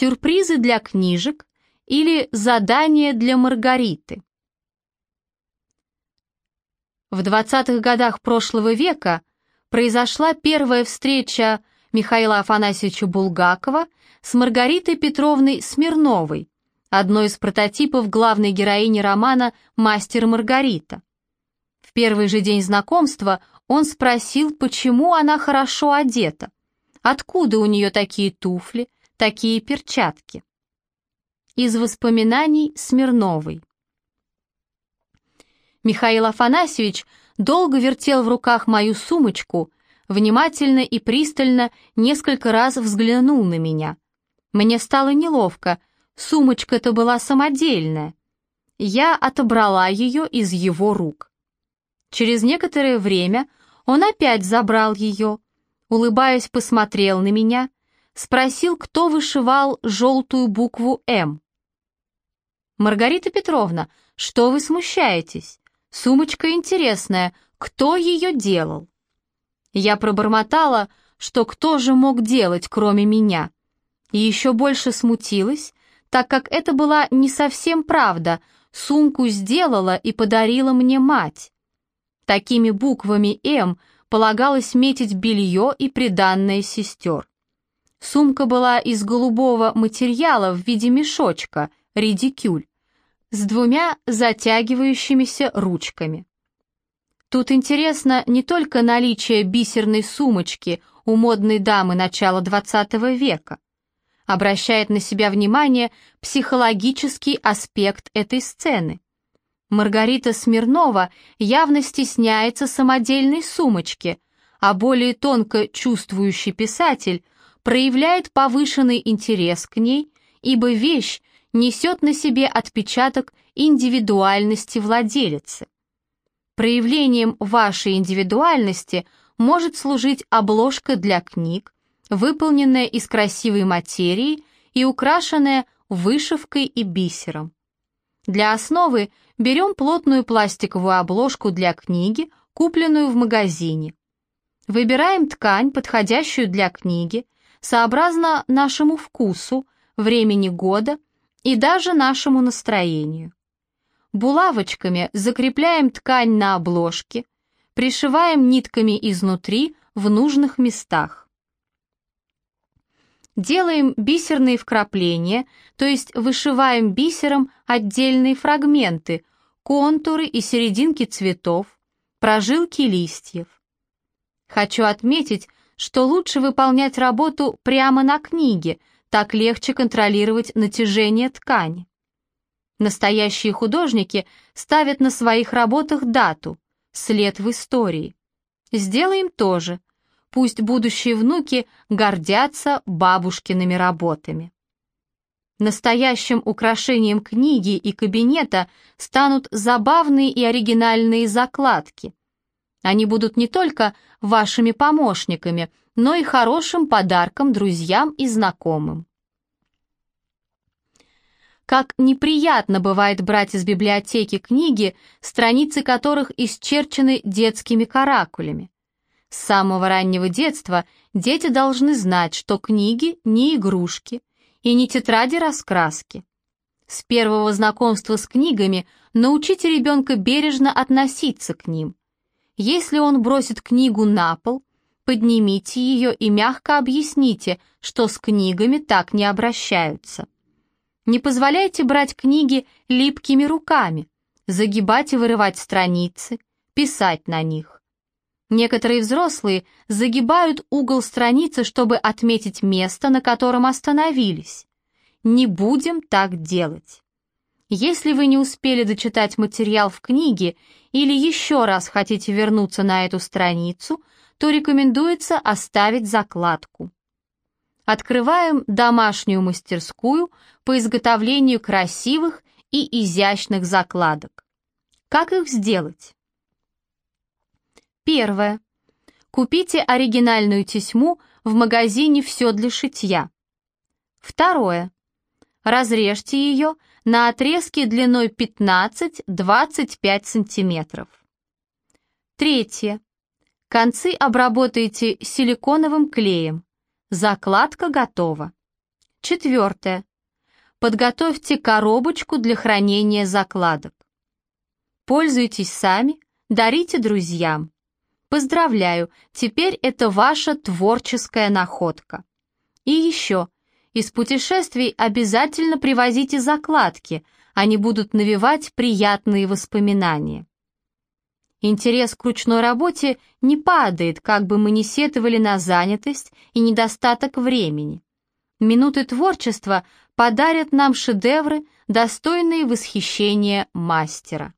Сюрпризы для книжек или задание для Маргариты. В 20-х годах прошлого века произошла первая встреча Михаила Афанасьевича Булгакова с Маргаритой Петровной Смирновой, одной из прототипов главной героини романа «Мастер Маргарита». В первый же день знакомства он спросил, почему она хорошо одета, откуда у нее такие туфли, такие перчатки. Из воспоминаний Смирновой. Михаил Афанасьевич долго вертел в руках мою сумочку, внимательно и пристально несколько раз взглянул на меня. Мне стало неловко, сумочка-то была самодельная. Я отобрала ее из его рук. Через некоторое время он опять забрал ее, улыбаясь, посмотрел на меня, спросил, кто вышивал желтую букву «М». «Маргарита Петровна, что вы смущаетесь? Сумочка интересная, кто ее делал?» Я пробормотала, что кто же мог делать, кроме меня, и еще больше смутилась, так как это была не совсем правда, сумку сделала и подарила мне мать. Такими буквами «М» полагалось метить белье и приданное сестер. Сумка была из голубого материала в виде мешочка, редикюль, с двумя затягивающимися ручками. Тут интересно не только наличие бисерной сумочки у модной дамы начала XX века, обращает на себя внимание психологический аспект этой сцены. Маргарита Смирнова явно стесняется самодельной сумочки, а более тонко чувствующий писатель проявляет повышенный интерес к ней, ибо вещь несет на себе отпечаток индивидуальности владелицы. Проявлением вашей индивидуальности может служить обложка для книг, выполненная из красивой материи и украшенная вышивкой и бисером. Для основы берем плотную пластиковую обложку для книги, купленную в магазине. Выбираем ткань, подходящую для книги, сообразно нашему вкусу, времени года и даже нашему настроению. Булавочками закрепляем ткань на обложке, пришиваем нитками изнутри в нужных местах. Делаем бисерные вкрапления, то есть вышиваем бисером отдельные фрагменты, контуры и серединки цветов, прожилки листьев. Хочу отметить, что лучше выполнять работу прямо на книге, так легче контролировать натяжение ткани. Настоящие художники ставят на своих работах дату, след в истории. Сделаем то же. Пусть будущие внуки гордятся бабушкиными работами. Настоящим украшением книги и кабинета станут забавные и оригинальные закладки. Они будут не только вашими помощниками, но и хорошим подарком друзьям и знакомым. Как неприятно бывает брать из библиотеки книги, страницы которых исчерчены детскими каракулями. С самого раннего детства дети должны знать, что книги не игрушки и не тетради-раскраски. С первого знакомства с книгами научите ребенка бережно относиться к ним. Если он бросит книгу на пол, поднимите ее и мягко объясните, что с книгами так не обращаются. Не позволяйте брать книги липкими руками, загибать и вырывать страницы, писать на них. Некоторые взрослые загибают угол страницы, чтобы отметить место, на котором остановились. Не будем так делать. Если вы не успели дочитать материал в книге или еще раз хотите вернуться на эту страницу, то рекомендуется оставить закладку. Открываем домашнюю мастерскую по изготовлению красивых и изящных закладок. Как их сделать? Первое. Купите оригинальную тесьму в магазине «Все для шитья». Второе. Разрежьте ее на отрезке длиной 15-25 см. Третье. Концы обработайте силиконовым клеем. Закладка готова. Четвертое. Подготовьте коробочку для хранения закладок. Пользуйтесь сами, дарите друзьям. Поздравляю, теперь это ваша творческая находка. И еще, из путешествий обязательно привозите закладки, они будут навевать приятные воспоминания. Интерес к ручной работе не падает, как бы мы ни сетовали на занятость и недостаток времени. Минуты творчества подарят нам шедевры, достойные восхищения мастера.